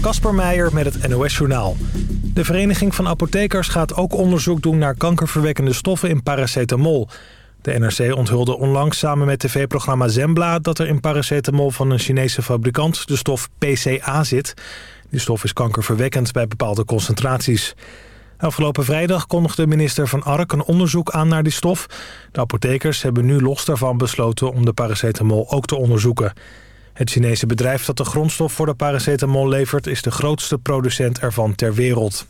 Kasper Meijer met het NOS-journaal. De Vereniging van Apothekers gaat ook onderzoek doen naar kankerverwekkende stoffen in paracetamol. De NRC onthulde onlangs samen met tv-programma Zembla... dat er in paracetamol van een Chinese fabrikant de stof PCA zit. Die stof is kankerverwekkend bij bepaalde concentraties. Afgelopen vrijdag kondigde minister Van Ark een onderzoek aan naar die stof. De apothekers hebben nu los daarvan besloten om de paracetamol ook te onderzoeken. Het Chinese bedrijf dat de grondstof voor de paracetamol levert... is de grootste producent ervan ter wereld.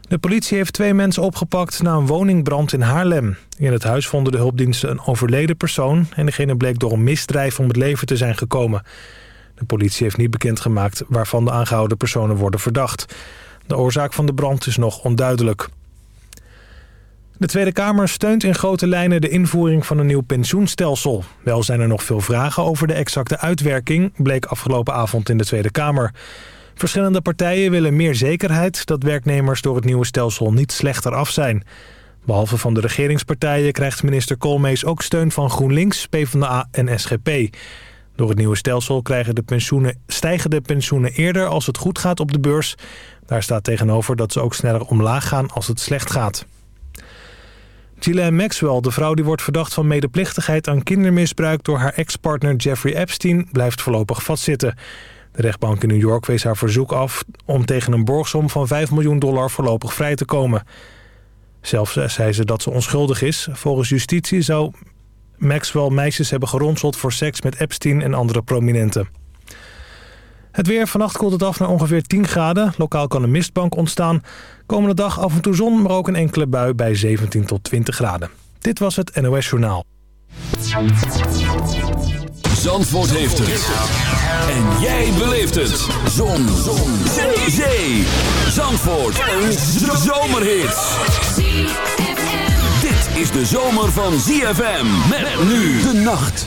De politie heeft twee mensen opgepakt na een woningbrand in Haarlem. In het huis vonden de hulpdiensten een overleden persoon... en degene bleek door een misdrijf om het leven te zijn gekomen. De politie heeft niet bekendgemaakt waarvan de aangehouden personen worden verdacht. De oorzaak van de brand is nog onduidelijk. De Tweede Kamer steunt in grote lijnen de invoering van een nieuw pensioenstelsel. Wel zijn er nog veel vragen over de exacte uitwerking, bleek afgelopen avond in de Tweede Kamer. Verschillende partijen willen meer zekerheid dat werknemers door het nieuwe stelsel niet slechter af zijn. Behalve van de regeringspartijen krijgt minister Koolmees ook steun van GroenLinks, PvdA en SGP. Door het nieuwe stelsel krijgen de pensioenen, stijgen de pensioenen eerder als het goed gaat op de beurs. Daar staat tegenover dat ze ook sneller omlaag gaan als het slecht gaat. Ghislaine Maxwell, de vrouw die wordt verdacht van medeplichtigheid aan kindermisbruik door haar ex-partner Jeffrey Epstein, blijft voorlopig vastzitten. De rechtbank in New York wees haar verzoek af om tegen een borgsom van 5 miljoen dollar voorlopig vrij te komen. Zelf zei ze dat ze onschuldig is. Volgens justitie zou Maxwell meisjes hebben geronseld voor seks met Epstein en andere prominenten. Het weer. Vannacht koelt het af naar ongeveer 10 graden. Lokaal kan een mistbank ontstaan. Komende dag af en toe zon, maar ook een enkele bui bij 17 tot 20 graden. Dit was het NOS Journaal. Zandvoort heeft het. En jij beleeft het. Zon. zon. Zee. Zee. Zandvoort. Een zomerhit. Dit is de zomer van ZFM. Met nu de nacht.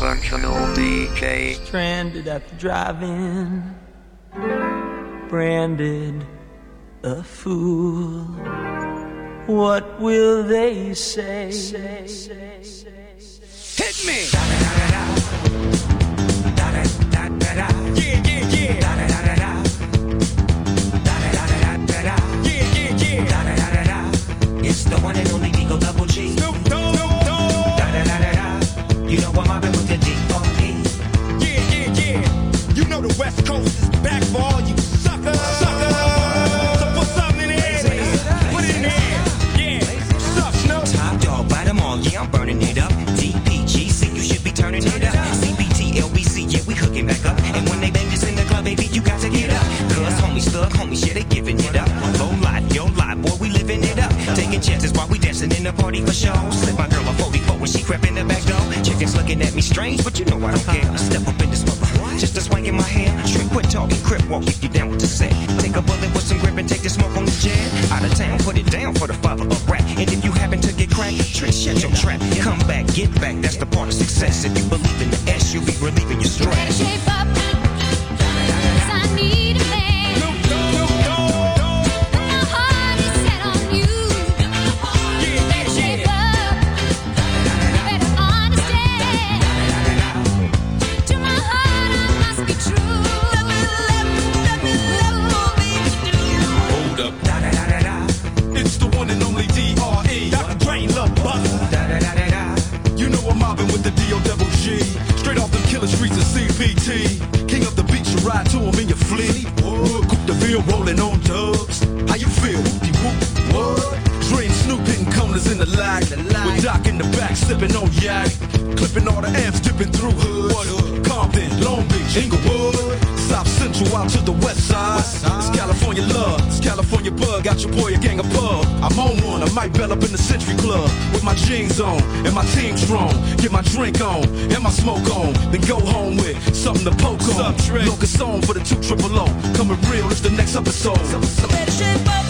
One and only Dysfunctional DJ. Stranded at the drive-in, branded a fool. What will they say? Hit me. Yeah, yeah, yeah. Yeah, yeah, yeah. It's the one and only You know I'm mobbing with the D.O.E. Yeah, yeah, yeah. You know the West Coast is back for all you suckers. Suckers. So put something in the air. Put it in the air. Yeah. Up, Top dog, bite 'em all, yeah, I'm burning it up. DPGC, you should be turning it up. CBT, LBC, yeah, we hooking back up. And when they bang this in the club, baby, you got to get up. Cause homies, thug homies, yeah, they giving it up. Low life, yo life, boy, we living it up. Taking chances while we dancing in the party for show. Slip my girl a 44 when she crept in the back Looking at me strange, but you know I don't care. I Step up in this mother, just a swing in my hand. Trick, quit talking, crip walk if you down with the set. Take a bullet with some grip and take the smoke on the jet. Out of town, put it down for the father of rap. And if you happen to get cracked, trick, shut your trap. Come back, get back, that's the part of success. If you believe in the S, you'll be relieving your stress. The back, sipping on yak. Clipping all the amps, dipping through hoods. Compton, Long Beach, Inglewood. South Central out to the west side. It's California love, it's California bug. Got your boy a gang of pub. I'm on one, I might bell up in the Century Club with my jeans on and my team strong. Get my drink on and my smoke on, then go home with something to poke on. Locus on for the two triple O. Coming real, it's the next episode. Better shape up,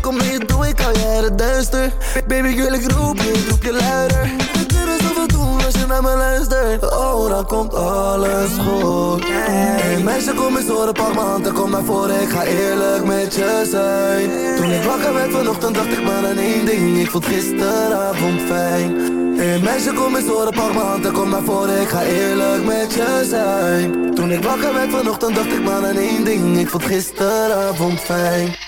Kom je toe, ik uit het duister. Baby, girl, ik roep je, roep je luider. We kunnen zoveel doen als je naar me luistert. Oh, dan komt alles goed. Hey, meisje, kom eens horen, pak m'n hand en kom naar voren. Ik ga eerlijk met je zijn. Toen ik wakker werd vanochtend, dacht ik maar aan één ding. Ik vond gisteravond fijn. Hey, meisje, kom eens horen, pak m'n hand en kom naar voren. Ik ga eerlijk met je zijn. Toen ik wakker werd vanochtend, dacht ik maar aan één ding. Ik vond gisteravond fijn.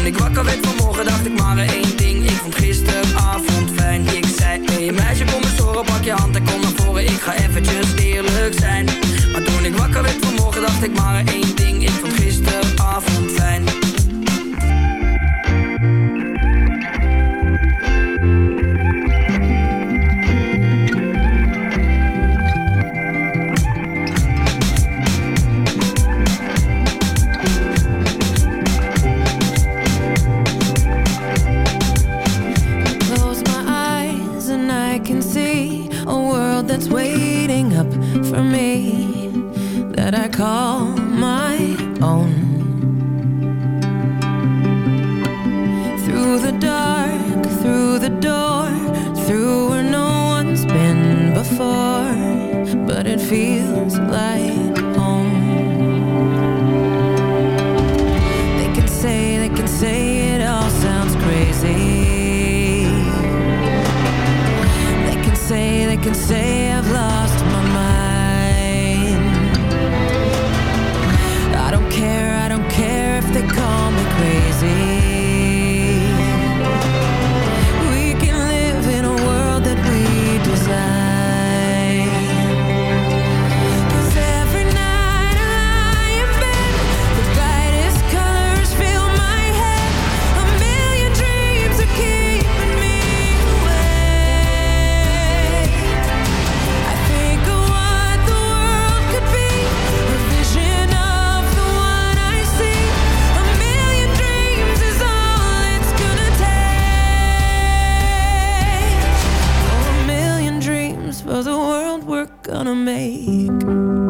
gonna make.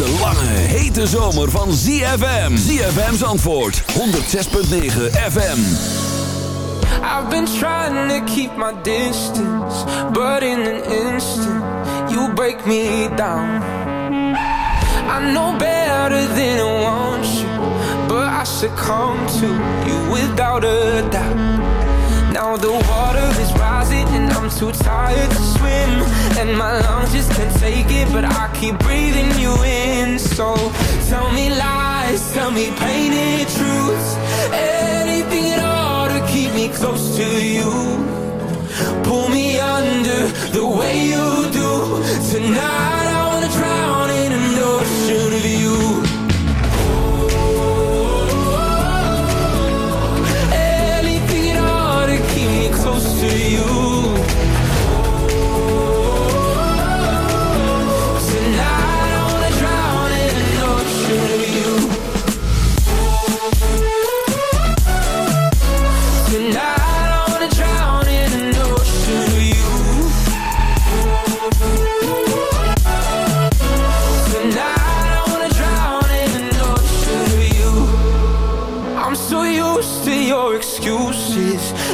de lange, hete zomer van ZFM. ZFM's antwoord, 106.9 FM. I've been trying to keep my distance, but in an instant, you break me down. I know better than I want you, but I succumb to you without a doubt. Now the water is rising and I'm too tired to swim, and my conscience can take it, but I keep breathing you in. So tell me lies, tell me painted truths, anything at all to keep me close to you. Pull me under the way you do. Tonight I wanna drown in an ocean of you. to you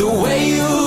the way you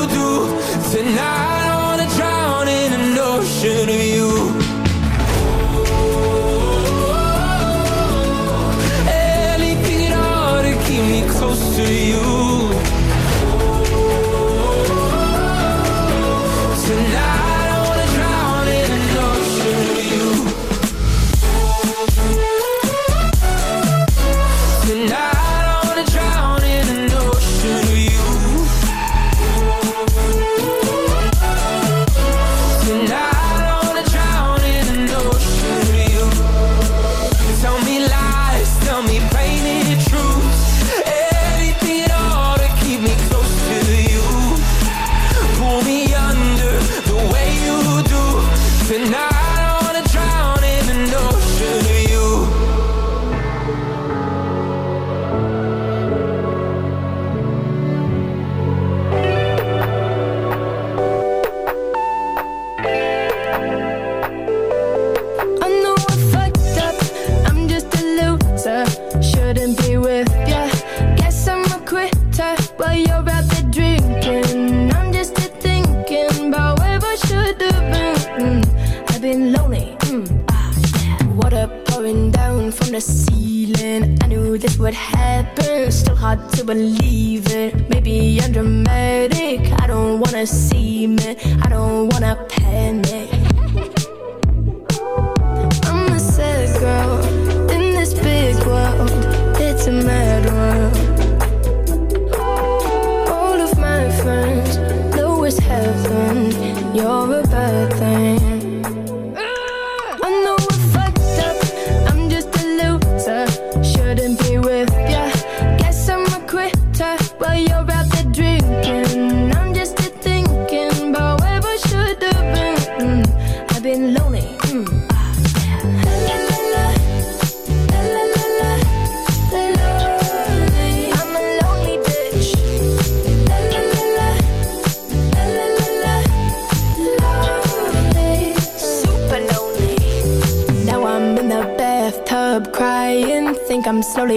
believe it. Maybe I'm dramatic. I don't wanna see me. I don't wanna panic. I'm a sad girl in this big world. It's a mad world. All of my friends know it's heaven. You're a bad thing.